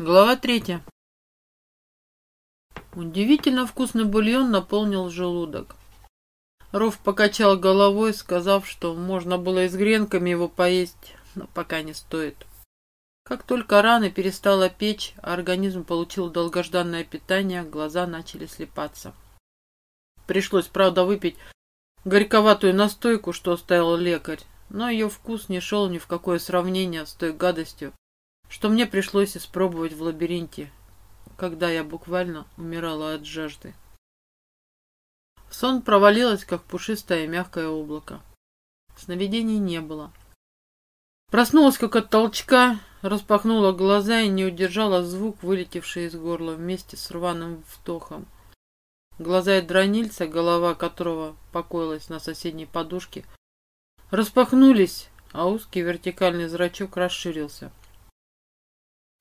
Глава третья. Удивительно вкусный бульон наполнил желудок. Ров покачал головой, сказав, что можно было и с гренками его поесть, но пока не стоит. Как только раны перестала печь, а организм получил долгожданное питание, глаза начали слепаться. Пришлось, правда, выпить горьковатую настойку, что оставил лекарь, но ее вкус не шел ни в какое сравнение с той гадостью, что мне пришлось испробовать в лабиринте, когда я буквально умирала от жажды. Сон провалилось, как пушистое мягкое облако. Сновидений не было. Проснулась, как от толчка, распахнула глаза и не удержала звук, вылетевший из горла вместе с рваным вдохом. Глаза и дронильца, голова которого покоилась на соседней подушке, распахнулись, а узкий вертикальный зрачок расширился.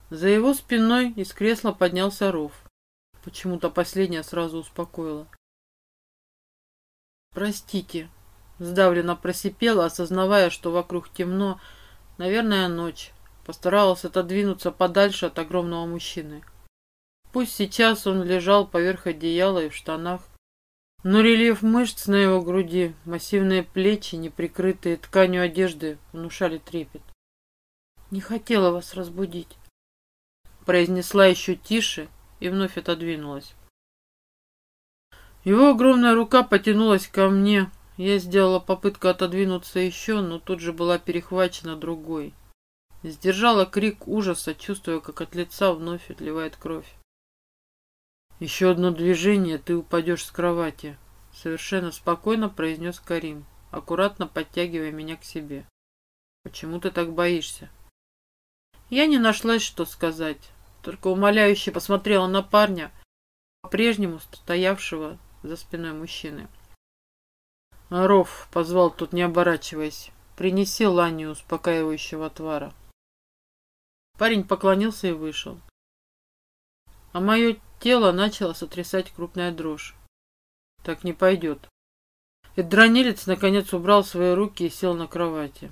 За его спиной из кресла поднялся ров. Почему-то последняя сразу успокоила. «Простите», — сдавленно просипела, осознавая, что вокруг темно, наверное, ночь. Постаралась отодвинуться подальше от огромного мужчины. Пусть сейчас он лежал поверх одеяла и в штанах, но рельеф мышц на его груди, массивные плечи, неприкрытые тканью одежды, внушали трепет. «Не хотела вас разбудить», произнесла еще тише и вновь отодвинулась. Его огромная рука потянулась ко мне. Я сделала попытку отодвинуться еще, но тут же была перехвачена другой. Сдержала крик ужаса, чувствуя, как от лица вновь отливает кровь. «Еще одно движение, ты упадешь с кровати», — совершенно спокойно произнес Карим, аккуратно подтягивая меня к себе. «Почему ты так боишься?» Я не нашлась, что сказать только умоляюще посмотрела на парня, по-прежнему стоявшего за спиной мужчины. «Ров», — позвал тут, не оборачиваясь, — «принеси Ланию успокаивающего отвара». Парень поклонился и вышел. А мое тело начало сотрясать крупная дрожь. Так не пойдет. Эдронилец наконец убрал свои руки и сел на кровати.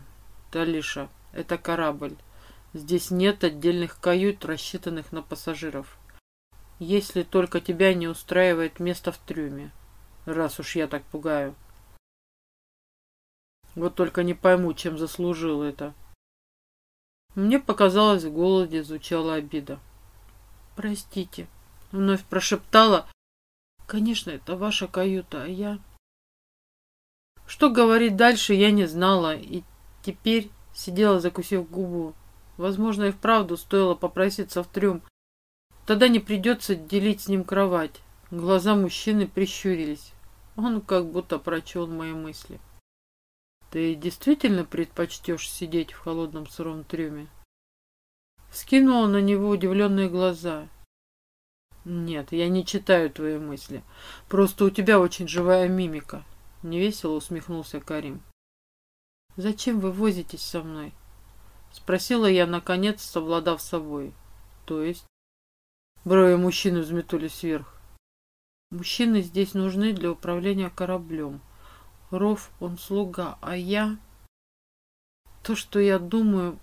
Талиша, это корабль. Здесь нет отдельных кают, рассчитанных на пассажиров. Если только тебя не устраивает место в трюме. Раз уж я так пугаю. Вот только не пойму, чем заслужил это. Мне показалось, в голоде звучала обида. «Простите», — вновь прошептала. «Конечно, это ваша каюта, а я...» Что говорить дальше, я не знала, и теперь сидела, закусив губу. Возможно, и вправду стоило попроситься в трюм. Тогда не придется делить с ним кровать. Глаза мужчины прищурились. Он как будто прочел мои мысли. «Ты действительно предпочтешь сидеть в холодном сыром трюме?» Скинула на него удивленные глаза. «Нет, я не читаю твои мысли. Просто у тебя очень живая мимика», — невесело усмехнулся Карим. «Зачем вы возитесь со мной?» Спросила я, наконец, совладав собой. То есть? Брови мужчины взметнулись вверх. Мужчины здесь нужны для управления кораблем. Ров, он слуга, а я... То, что я думаю,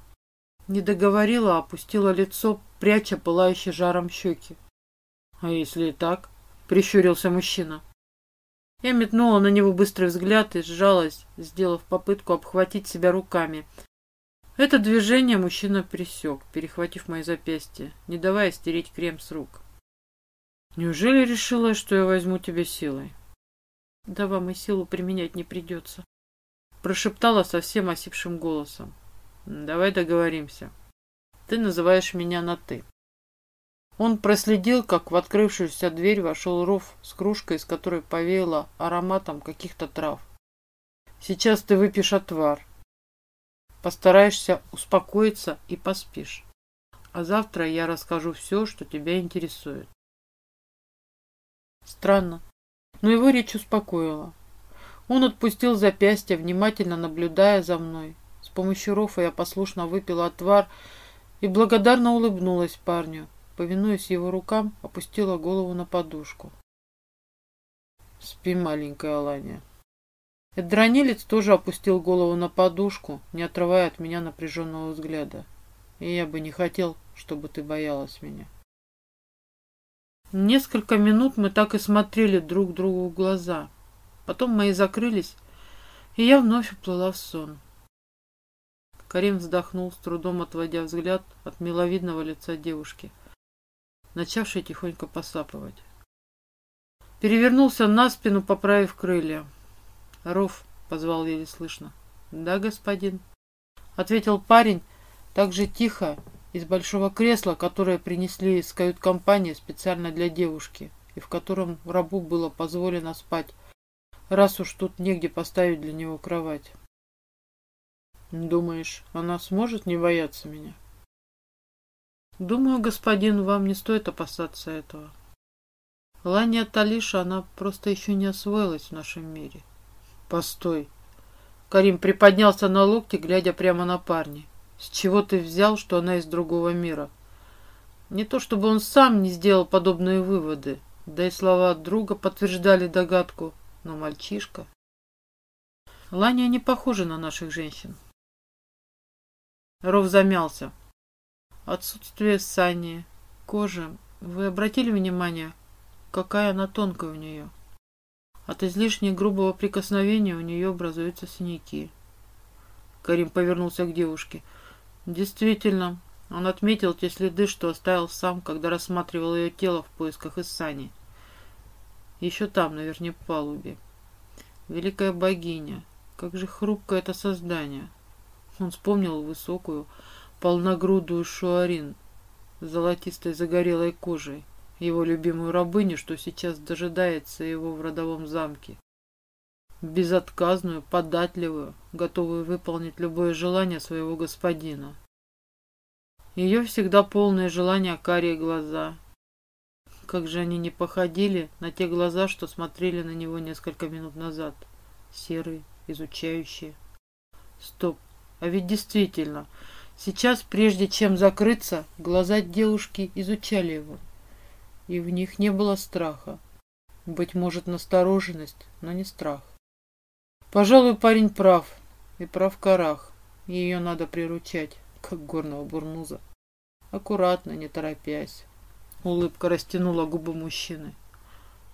не договорила, а опустила лицо, пряча пылающий жаром щеки. А если и так? Прищурился мужчина. Я метнула на него быстрый взгляд и сжалась, сделав попытку обхватить себя руками, это движение мужчина присек, перехватив мои запястья, не давая стереть крем с рук. «Неужели решила, что я возьму тебя силой?» «Да вам и силу применять не придется», — прошептала совсем осипшим голосом. «Давай договоримся. Ты называешь меня на «ты». Он проследил, как в открывшуюся дверь вошел Ров с кружкой, из которой повеяло ароматом каких-то трав. «Сейчас ты выпьешь отвар, Постараешься успокоиться и поспишь. А завтра я расскажу все, что тебя интересует. Странно, но его речь успокоила. Он отпустил запястье, внимательно наблюдая за мной. С помощью рофа я послушно выпила отвар и благодарно улыбнулась парню. Повинуясь его рукам, опустила голову на подушку. «Спи, маленькая Алания», Эдронилец тоже опустил голову на подушку, не отрывая от меня напряженного взгляда. и я бы не хотел, чтобы ты боялась меня. Несколько минут мы так и смотрели друг другу в глаза. Потом мои закрылись, и я вновь уплыла в сон. Карим вздохнул, с трудом отводя взгляд от миловидного лица девушки, начавшей тихонько посапывать. Перевернулся на спину, поправив крылья. «Ров!» — позвал еле слышно. «Да, господин», — ответил парень, так же тихо, из большого кресла, которое принесли из кают-компании специально для девушки, и в котором рабу было позволено спать, раз уж тут негде поставить для него кровать. Думаешь, она сможет не бояться меня? Думаю, господин, вам не стоит опасаться этого. Ланя Талиша, она просто еще не освоилась в нашем мире. Постой. Карим приподнялся на локте, глядя прямо на парня. С чего ты взял, что она из другого мира? Не то чтобы он сам не сделал подобные выводы, да и слова друга подтверждали догадку, но мальчишка... Ланя не похожа на наших женщин. Ров замялся. Отсутствие сани, кожи. Вы обратили внимание, какая она тонкая у нее? От излишне грубого прикосновения у нее образуются синяки. Карим повернулся к девушке. Действительно, он отметил те следы, что оставил сам, когда рассматривал ее тело в поисках Иссани. Еще там, на верхней палубе. Великая богиня, как же хрупкое это создание. Он вспомнил высокую, полногрудую Шуарин с золотистой загорелой кожей, его любимую рабыню, что сейчас дожидается его в родовом замке безотказную, податливую, готовую выполнить любое желание своего господина. Ее всегда полное желание карие глаза. Как же они не походили на те глаза, что смотрели на него несколько минут назад. Серые, изучающие. Стоп, а ведь действительно, сейчас, прежде чем закрыться, глаза девушки изучали его. И в них не было страха. Быть может, настороженность, но не страх. Пожалуй, парень прав. И прав Карах. Ее надо приручать, как горного бурнуза. Аккуратно, не торопясь. Улыбка растянула губы мужчины.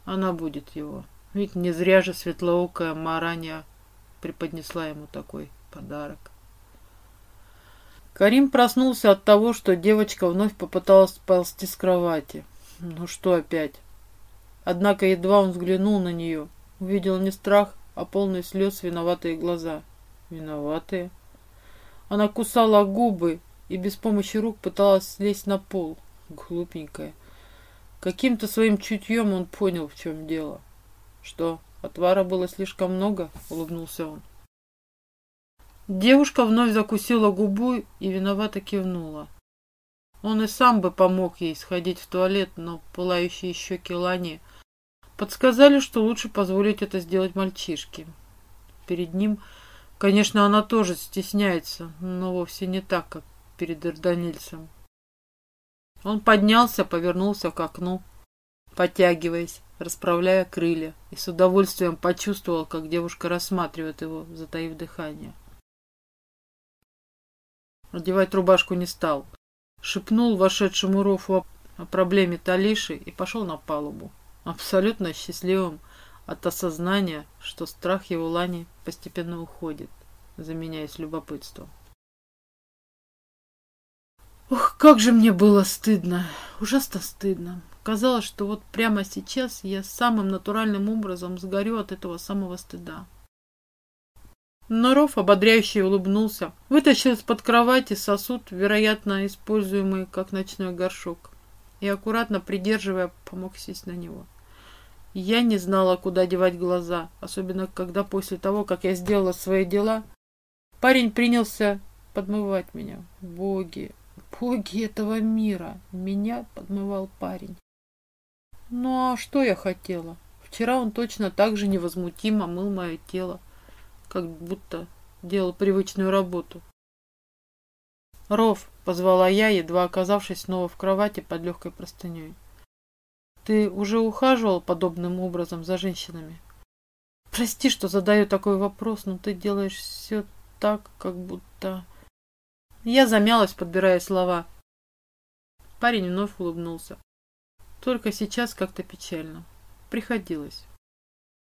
Она будет его. Ведь не зря же светлоокая Маранья преподнесла ему такой подарок. Карим проснулся от того, что девочка вновь попыталась ползти с кровати. Ну что опять? Однако едва он взглянул на нее, увидел не страх, а полные слез виноватые глаза. Виноватые? Она кусала губы и без помощи рук пыталась слезть на пол. Глупенькая. Каким-то своим чутьем он понял, в чем дело. Что, отвара было слишком много? Улыбнулся он. Девушка вновь закусила губу и виновато кивнула. Он и сам бы помог ей сходить в туалет, но пылающие щеки Лани Подсказали, что лучше позволить это сделать мальчишке. Перед ним, конечно, она тоже стесняется, но вовсе не так, как перед Эрданильцем. Он поднялся, повернулся к окну, подтягиваясь, расправляя крылья, и с удовольствием почувствовал, как девушка рассматривает его, затаив дыхание. Одевать рубашку не стал. Шепнул вошедшему Рофу о проблеме Талиши и пошел на палубу абсолютно счастливым от осознания, что страх его Лани постепенно уходит, заменяясь любопытством. Ох, как же мне было стыдно, ужасно стыдно. Казалось, что вот прямо сейчас я самым натуральным образом сгорю от этого самого стыда. Но Ров ободряюще улыбнулся, вытащил из-под кровати сосуд, вероятно, используемый как ночной горшок, и, аккуратно придерживая, помог сесть на него. Я не знала, куда девать глаза, особенно когда после того, как я сделала свои дела, парень принялся подмывать меня. Боги, боги этого мира, меня подмывал парень. Ну а что я хотела? Вчера он точно так же невозмутимо мыл мое тело, как будто делал привычную работу. «Ров!» — позвала я, едва оказавшись снова в кровати под легкой простыней. Ты уже ухаживал подобным образом за женщинами? Прости, что задаю такой вопрос, но ты делаешь все так, как будто... Я замялась, подбирая слова. Парень вновь улыбнулся. Только сейчас как-то печально. Приходилось.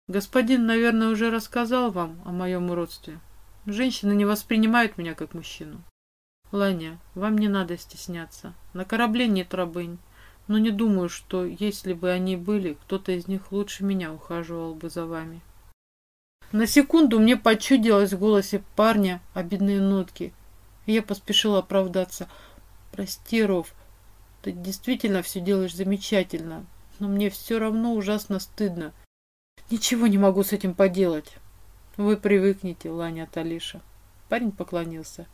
Господин, наверное, уже рассказал вам о моем уродстве. Женщины не воспринимают меня как мужчину. Ланя, вам не надо стесняться. На корабле нет рабынь. Но не думаю, что, если бы они были, кто-то из них лучше меня ухаживал бы за вами. На секунду мне почудилось в голосе парня обидные нотки, я поспешила оправдаться. «Прости, Ров, ты действительно все делаешь замечательно, но мне все равно ужасно стыдно. Ничего не могу с этим поделать». «Вы привыкнете, Ланя Талиша». Парень поклонился.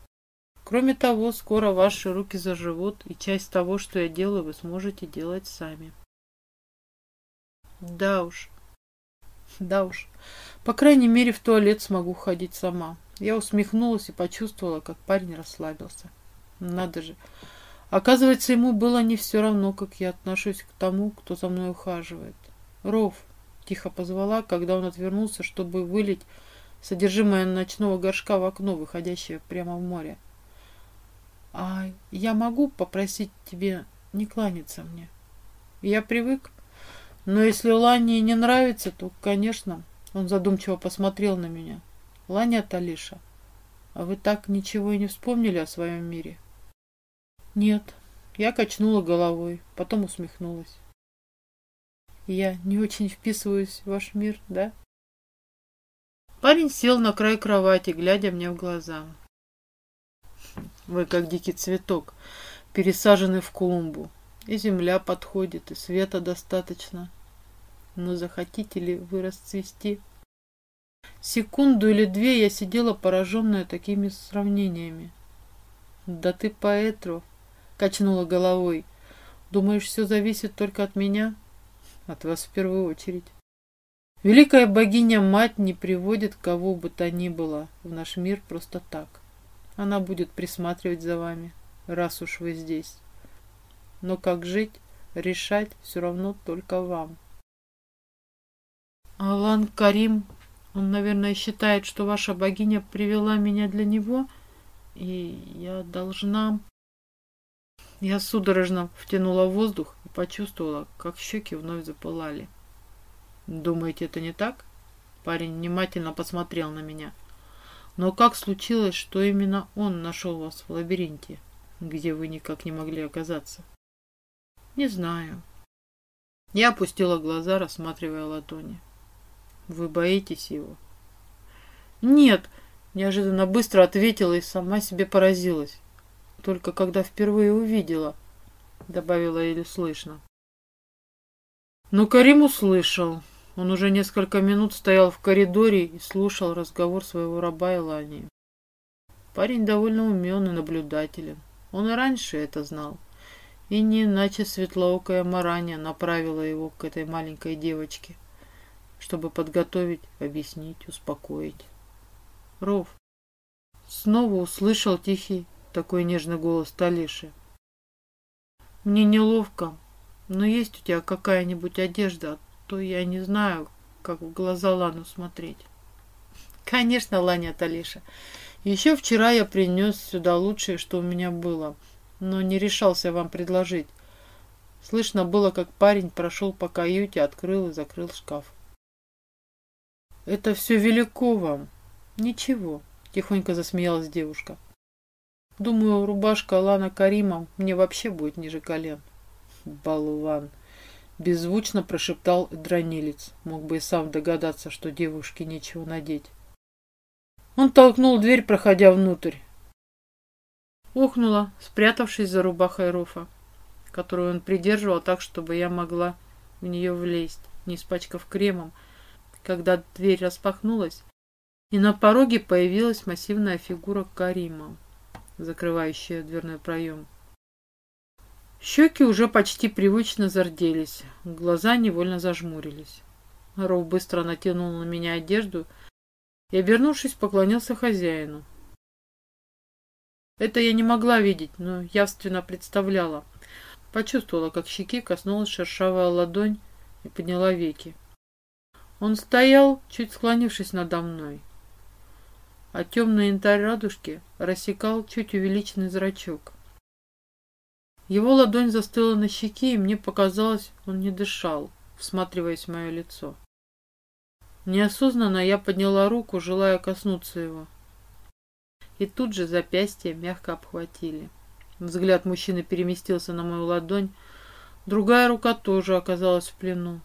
Кроме того, скоро ваши руки заживут, и часть того, что я делаю, вы сможете делать сами. Да уж. Да уж. По крайней мере, в туалет смогу ходить сама. Я усмехнулась и почувствовала, как парень расслабился. Надо же. Оказывается, ему было не все равно, как я отношусь к тому, кто за мной ухаживает. Ров, тихо позвала, когда он отвернулся, чтобы вылить содержимое ночного горшка в окно, выходящее прямо в море. А я могу попросить тебе не кланяться мне? Я привык. Но если Лане не нравится, то, конечно, он задумчиво посмотрел на меня. Ланя Талиша, а вы так ничего и не вспомнили о своем мире? Нет. Я качнула головой, потом усмехнулась. Я не очень вписываюсь в ваш мир, да? Парень сел на край кровати, глядя мне в глаза. Вы как дикий цветок, пересаженный в клумбу. И земля подходит, и света достаточно. Но захотите ли вы расцвести? Секунду или две я сидела пораженная такими сравнениями. «Да ты поэт, качнула головой. «Думаешь, все зависит только от меня?» «От вас в первую очередь». Великая богиня-мать не приводит кого бы то ни было в наш мир просто так. Она будет присматривать за вами, раз уж вы здесь. Но как жить, решать все равно только вам. Алан Карим, он, наверное, считает, что ваша богиня привела меня для него, и я должна... Я судорожно втянула воздух почувствовала, как щеки вновь запылали. «Думаете, это не так?» Парень внимательно посмотрел на меня. Но как случилось, что именно он нашел вас в лабиринте, где вы никак не могли оказаться? Не знаю. Я опустила глаза, рассматривая ладони. Вы боитесь его? Нет, неожиданно быстро ответила и сама себе поразилась. Только когда впервые увидела, добавила еле слышно. Но Карим услышал. Он уже несколько минут стоял в коридоре и слушал разговор своего раба Илании. Парень довольно умен и наблюдателен. Он и раньше это знал. И не иначе светлоокая Мараня направила его к этой маленькой девочке, чтобы подготовить, объяснить, успокоить. Ров снова услышал тихий, такой нежный голос Талиши. «Мне неловко, но есть у тебя какая-нибудь одежда то я не знаю, как в глаза Лану смотреть. Конечно, Ланя Талиша. Еще вчера я принес сюда лучшее, что у меня было, но не решался вам предложить. Слышно было, как парень прошел по каюте, открыл и закрыл шкаф. «Это все велико вам». «Ничего», — тихонько засмеялась девушка. «Думаю, рубашка Лана Карима мне вообще будет ниже колен». «Болван!» Беззвучно прошептал дранилец. Мог бы и сам догадаться, что девушке нечего надеть. Он толкнул дверь, проходя внутрь. Ухнула, спрятавшись за рубахой Руфа, которую он придерживал так, чтобы я могла в нее влезть, не испачкав кремом, когда дверь распахнулась, и на пороге появилась массивная фигура Карима, закрывающая дверной проем. Щеки уже почти привычно зарделись, глаза невольно зажмурились. Ров быстро натянул на меня одежду и, обернувшись, поклонился хозяину. Это я не могла видеть, но явственно представляла. Почувствовала, как щеки коснулась шершавая ладонь и подняла веки. Он стоял, чуть склонившись надо мной, а темный янтарь радужки рассекал чуть увеличенный зрачок. Его ладонь застыла на щеке, и мне показалось, он не дышал, всматриваясь в мое лицо. Неосознанно я подняла руку, желая коснуться его. И тут же запястье мягко обхватили. Взгляд мужчины переместился на мою ладонь. Другая рука тоже оказалась в плену.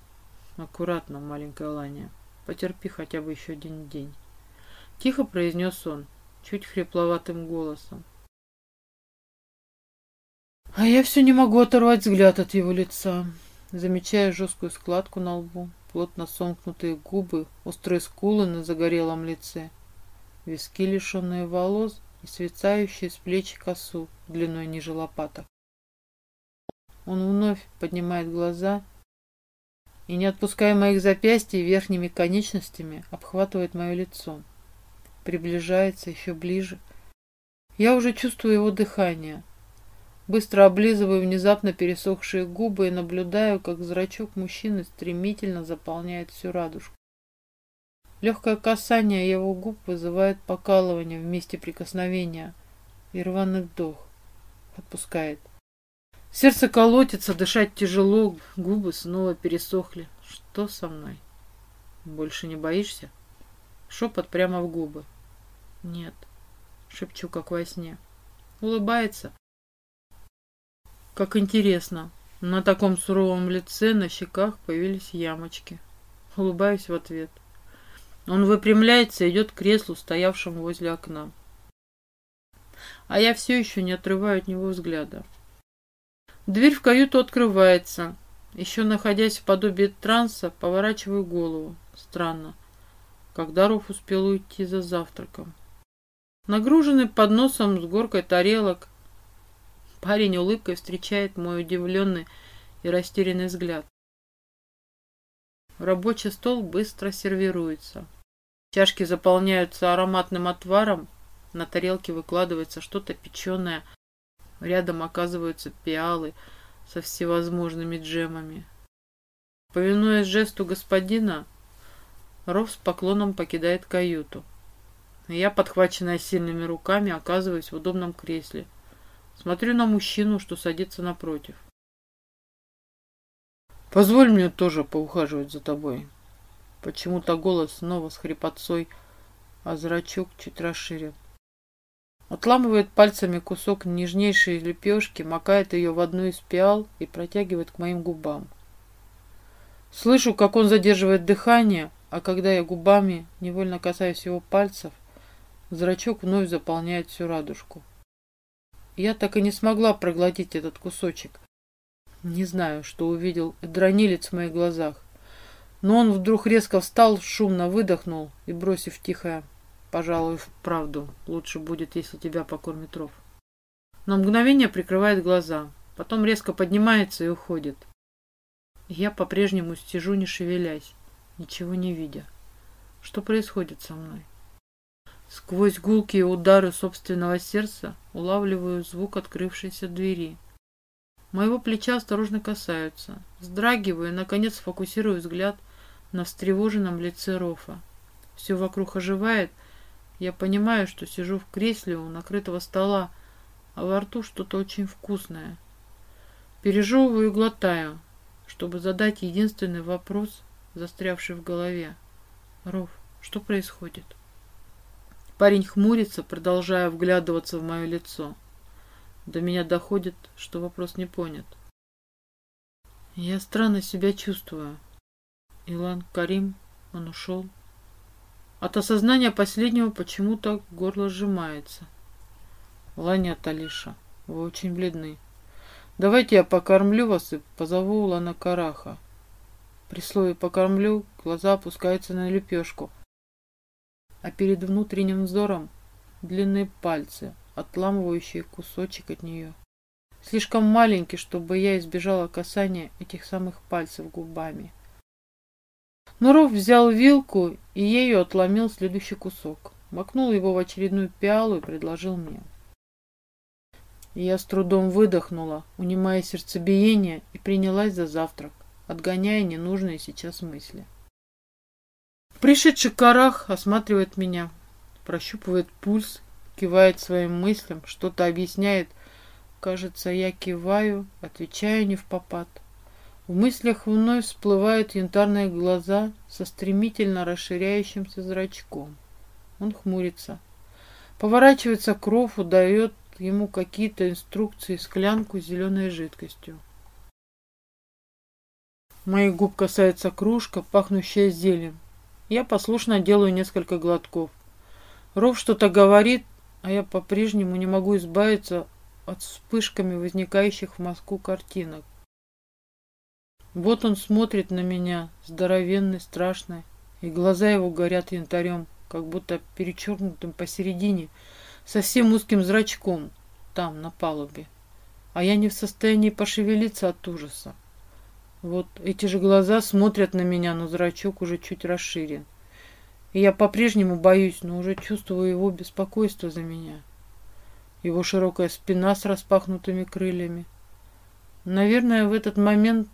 Аккуратно, маленькая Ланя. Потерпи хотя бы еще один день. Тихо произнес он, чуть хрипловатым голосом. А я все не могу оторвать взгляд от его лица, замечая жесткую складку на лбу, плотно сомкнутые губы, острые скулы на загорелом лице, виски, лишенные волос и свисающие с плеч косу длиной ниже лопаток. Он вновь поднимает глаза и, не отпуская моих запястий верхними конечностями, обхватывает мое лицо. Приближается еще ближе. Я уже чувствую его дыхание, Быстро облизываю внезапно пересохшие губы и наблюдаю, как зрачок мужчины стремительно заполняет всю радужку. Легкое касание его губ вызывает покалывание в месте прикосновения и рваный вдох. Отпускает. Сердце колотится, дышать тяжело, губы снова пересохли. Что со мной? Больше не боишься? Шепот прямо в губы. Нет. Шепчу, как во сне. Улыбается, как интересно. На таком суровом лице на щеках появились ямочки. Улыбаюсь в ответ. Он выпрямляется и идет к креслу, стоявшему возле окна. А я все еще не отрываю от него взгляда. Дверь в каюту открывается. Еще находясь в подобии транса, поворачиваю голову. Странно. Когда Ров успел уйти за завтраком. Нагруженный подносом с горкой тарелок, Парень улыбкой встречает мой удивленный и растерянный взгляд. Рабочий стол быстро сервируется. Чашки заполняются ароматным отваром, на тарелке выкладывается что-то печеное, рядом оказываются пиалы со всевозможными джемами. Повинуясь жесту господина, Ров с поклоном покидает каюту. Я, подхваченная сильными руками, оказываюсь в удобном кресле – Смотрю на мужчину, что садится напротив. Позволь мне тоже поухаживать за тобой. Почему-то голос снова с хрипотцой, а зрачок чуть расширен. Отламывает пальцами кусок нежнейшей лепешки, макает ее в одну из пиал и протягивает к моим губам. Слышу, как он задерживает дыхание, а когда я губами невольно касаюсь его пальцев, зрачок вновь заполняет всю радужку. Я так и не смогла проглотить этот кусочек. Не знаю, что увидел дронилец в моих глазах. Но он вдруг резко встал, шумно выдохнул и, бросив тихо, пожалуй, вправду, лучше будет, если тебя покормит ров. На мгновение прикрывает глаза, потом резко поднимается и уходит. Я по-прежнему сижу, не шевелясь, ничего не видя. Что происходит со мной? Сквозь гулкие удары собственного сердца улавливаю звук открывшейся двери. Моего плеча осторожно касаются. Вздрагиваю и, наконец, фокусирую взгляд на встревоженном лице Рофа. Все вокруг оживает. Я понимаю, что сижу в кресле у накрытого стола, а во рту что-то очень вкусное. Пережевываю и глотаю, чтобы задать единственный вопрос, застрявший в голове. Ров, что происходит? Парень хмурится, продолжая вглядываться в мое лицо. До меня доходит, что вопрос не понят. Я странно себя чувствую. Илан Карим, он ушел. От осознания последнего почему-то горло сжимается. Ланя Талиша, вы очень бледны. Давайте я покормлю вас и позову Лана Караха. При слове «покормлю» глаза опускаются на лепешку – а перед внутренним взором длинные пальцы, отламывающие кусочек от нее. Слишком маленький, чтобы я избежала касания этих самых пальцев губами. Нуров взял вилку и ею отломил следующий кусок. Макнул его в очередную пиалу и предложил мне. Я с трудом выдохнула, унимая сердцебиение, и принялась за завтрак, отгоняя ненужные сейчас мысли. Пришедший карах осматривает меня, прощупывает пульс, кивает своим мыслям, что-то объясняет. Кажется, я киваю, отвечаю не в попад. В мыслях вновь всплывают янтарные глаза со стремительно расширяющимся зрачком. Он хмурится. Поворачивается к Рофу, ему какие-то инструкции, склянку с зеленой жидкостью. Моих губ касается кружка, пахнущая зелем. Я послушно делаю несколько глотков. Ров что-то говорит, а я по-прежнему не могу избавиться от вспышками возникающих в мозгу картинок. Вот он смотрит на меня, здоровенный, страшный, и глаза его горят янтарем, как будто перечеркнутым посередине, совсем узким зрачком, там, на палубе. А я не в состоянии пошевелиться от ужаса. Вот эти же глаза смотрят на меня, но зрачок уже чуть расширен. И я по-прежнему боюсь, но уже чувствую его беспокойство за меня. Его широкая спина с распахнутыми крыльями. Наверное, в этот момент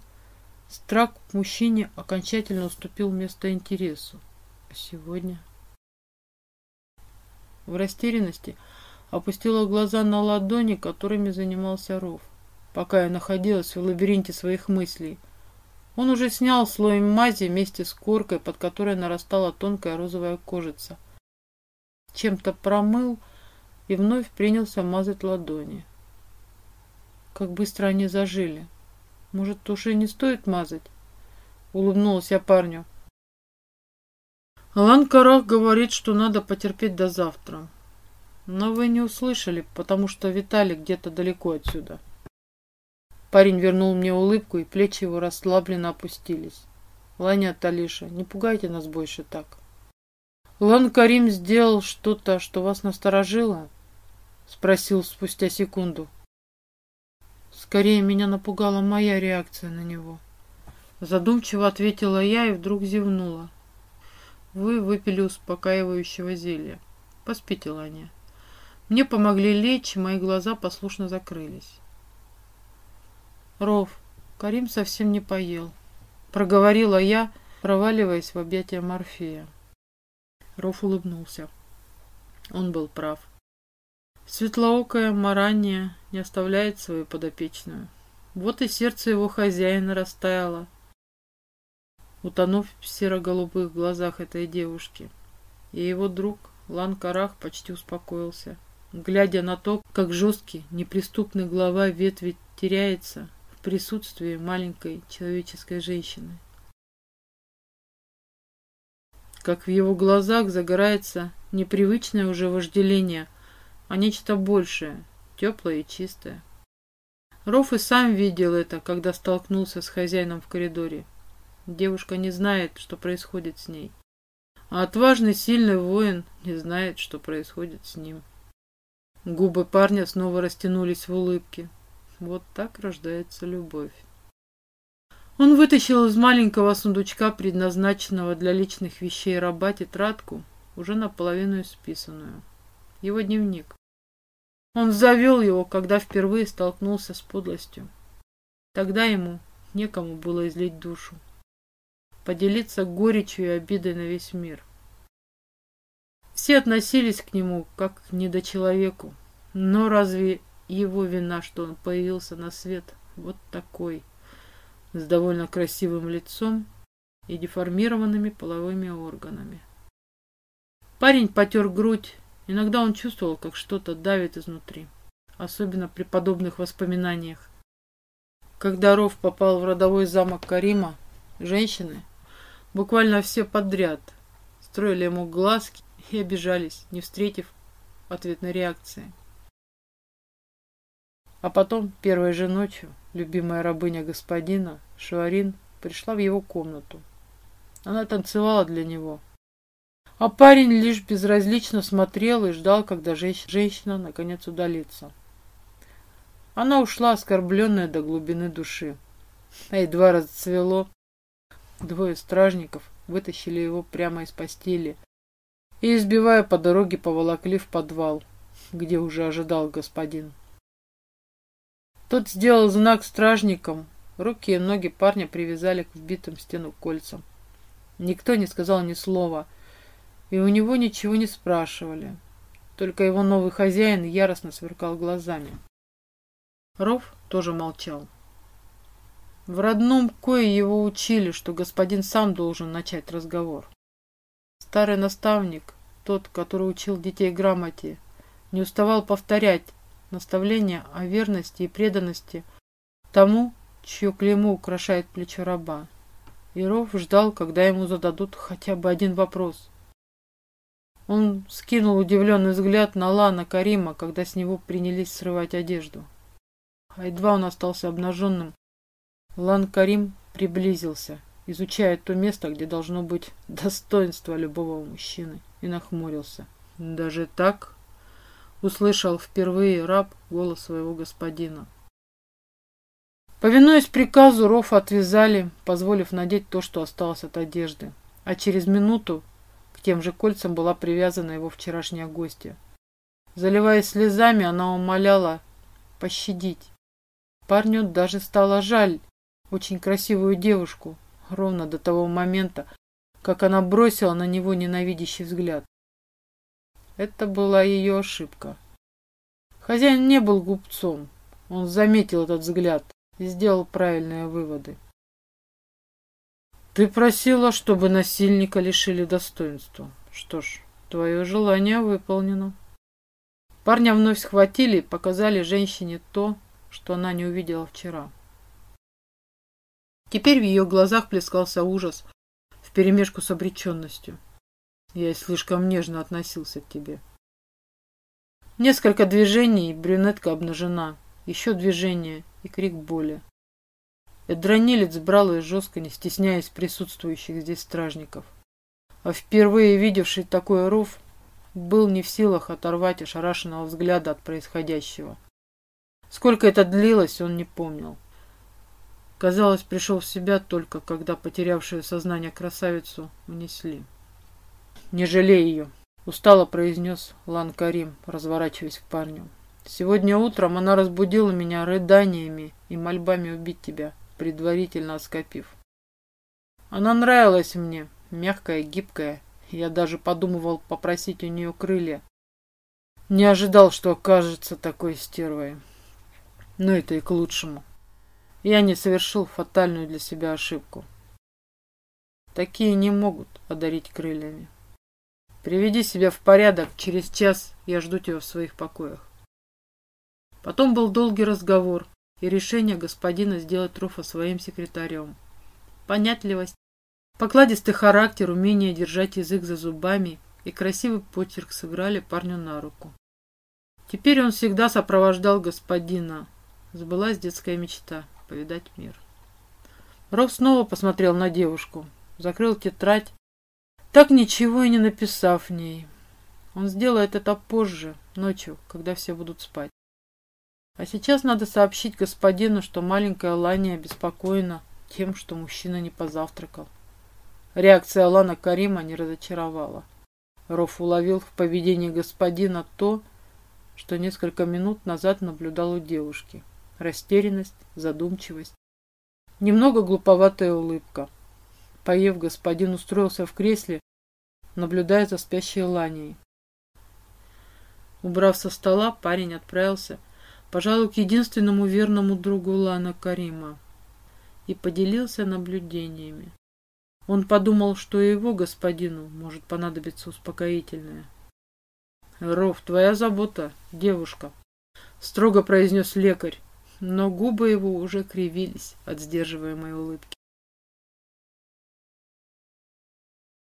страх к мужчине окончательно уступил место интересу. А сегодня... В растерянности опустила глаза на ладони, которыми занимался Ров, пока я находилась в лабиринте своих мыслей – он уже снял слой мази вместе с коркой, под которой нарастала тонкая розовая кожица. Чем-то промыл и вновь принялся мазать ладони. Как быстро они зажили. Может, туши не стоит мазать? Улыбнулась я парню. Алан Карах говорит, что надо потерпеть до завтра. Но вы не услышали, потому что Виталий где-то далеко отсюда. Парень вернул мне улыбку, и плечи его расслабленно опустились. Ланя Талиша, не пугайте нас больше так. Лан Карим сделал что-то, что вас насторожило? Спросил спустя секунду. Скорее меня напугала моя реакция на него. Задумчиво ответила я и вдруг зевнула. Вы выпили успокаивающего зелья. Поспите, Ланя. Мне помогли лечь, мои глаза послушно закрылись. Ров, Карим совсем не поел. Проговорила я, проваливаясь в объятия Морфея. Ров улыбнулся. Он был прав. Светлоокая Марания не оставляет свою подопечную. Вот и сердце его хозяина растаяло, утонув в серо-голубых глазах этой девушки. И его друг Лан Карах почти успокоился, глядя на то, как жесткий, неприступный глава ветви теряется, присутствии маленькой человеческой женщины. Как в его глазах загорается непривычное уже вожделение, а нечто большее, теплое и чистое. Роф и сам видел это, когда столкнулся с хозяином в коридоре. Девушка не знает, что происходит с ней. А отважный, сильный воин не знает, что происходит с ним. Губы парня снова растянулись в улыбке. Вот так рождается любовь. Он вытащил из маленького сундучка, предназначенного для личных вещей раба, тетрадку, уже наполовину исписанную. Его дневник. Он завел его, когда впервые столкнулся с подлостью. Тогда ему некому было излить душу, поделиться горечью и обидой на весь мир. Все относились к нему как к недочеловеку, но разве его вина, что он появился на свет вот такой, с довольно красивым лицом и деформированными половыми органами. Парень потер грудь. Иногда он чувствовал, как что-то давит изнутри, особенно при подобных воспоминаниях. Когда Ров попал в родовой замок Карима, женщины, буквально все подряд, строили ему глазки и обижались, не встретив ответной реакции. А потом, первой же ночью, любимая рабыня господина, Шуарин, пришла в его комнату. Она танцевала для него. А парень лишь безразлично смотрел и ждал, когда женщина наконец удалится. Она ушла, оскорбленная до глубины души. А едва расцвело, двое стражников вытащили его прямо из постели и, избивая по дороге, поволокли в подвал, где уже ожидал господин. Тот сделал знак стражникам. Руки и ноги парня привязали к вбитым стену кольцам. Никто не сказал ни слова, и у него ничего не спрашивали. Только его новый хозяин яростно сверкал глазами. Ров тоже молчал. В родном кое его учили, что господин сам должен начать разговор. Старый наставник, тот, который учил детей грамоте, не уставал повторять наставления о верности и преданности тому, чье клеймо украшает плечо раба. Иров ждал, когда ему зададут хотя бы один вопрос. Он скинул удивленный взгляд на Лана Карима, когда с него принялись срывать одежду. А едва он остался обнаженным, Лан Карим приблизился, изучая то место, где должно быть достоинство любого мужчины, и нахмурился. Даже так услышал впервые раб голос своего господина. Повинуясь приказу, Ров отвязали, позволив надеть то, что осталось от одежды. А через минуту к тем же кольцам была привязана его вчерашняя гостья. Заливаясь слезами, она умоляла пощадить. Парню даже стало жаль очень красивую девушку, ровно до того момента, как она бросила на него ненавидящий взгляд. Это была ее ошибка. Хозяин не был глупцом. Он заметил этот взгляд и сделал правильные выводы. Ты просила, чтобы насильника лишили достоинства. Что ж, твое желание выполнено. Парня вновь схватили и показали женщине то, что она не увидела вчера. Теперь в ее глазах плескался ужас вперемешку с обреченностью. Я слишком нежно относился к тебе. Несколько движений, брюнетка обнажена. Еще движение и крик боли. Эдронилец брал ее жестко, не стесняясь присутствующих здесь стражников. А впервые видевший такой ров, был не в силах оторвать ошарашенного взгляда от происходящего. Сколько это длилось, он не помнил. Казалось, пришел в себя только, когда потерявшую сознание красавицу унесли. «Не жалей ее», — устало произнес Лан Карим, разворачиваясь к парню. «Сегодня утром она разбудила меня рыданиями и мольбами убить тебя, предварительно оскопив. Она нравилась мне, мягкая, гибкая. Я даже подумывал попросить у нее крылья. Не ожидал, что окажется такой стервой. Но это и к лучшему. Я не совершил фатальную для себя ошибку. Такие не могут одарить крыльями. Приведи себя в порядок, через час я жду тебя в своих покоях. Потом был долгий разговор и решение господина сделать Руфа своим секретарем. Понятливость, покладистый характер, умение держать язык за зубами и красивый почерк сыграли парню на руку. Теперь он всегда сопровождал господина. Сбылась детская мечта — повидать мир. Ров снова посмотрел на девушку, закрыл тетрадь так ничего и не написав в ней. Он сделает это позже, ночью, когда все будут спать. А сейчас надо сообщить господину, что маленькая Лания обеспокоена тем, что мужчина не позавтракал. Реакция Алана Карима не разочаровала. Роф уловил в поведении господина то, что несколько минут назад наблюдал у девушки. Растерянность, задумчивость, немного глуповатая улыбка. Поев, господин устроился в кресле наблюдая за спящей Ланией. Убрав со стола, парень отправился, пожалуй, к единственному верному другу Лана Карима и поделился наблюдениями. Он подумал, что его господину может понадобиться успокоительное. «Ров, твоя забота, девушка», — строго произнес лекарь, но губы его уже кривились от сдерживаемой улыбки.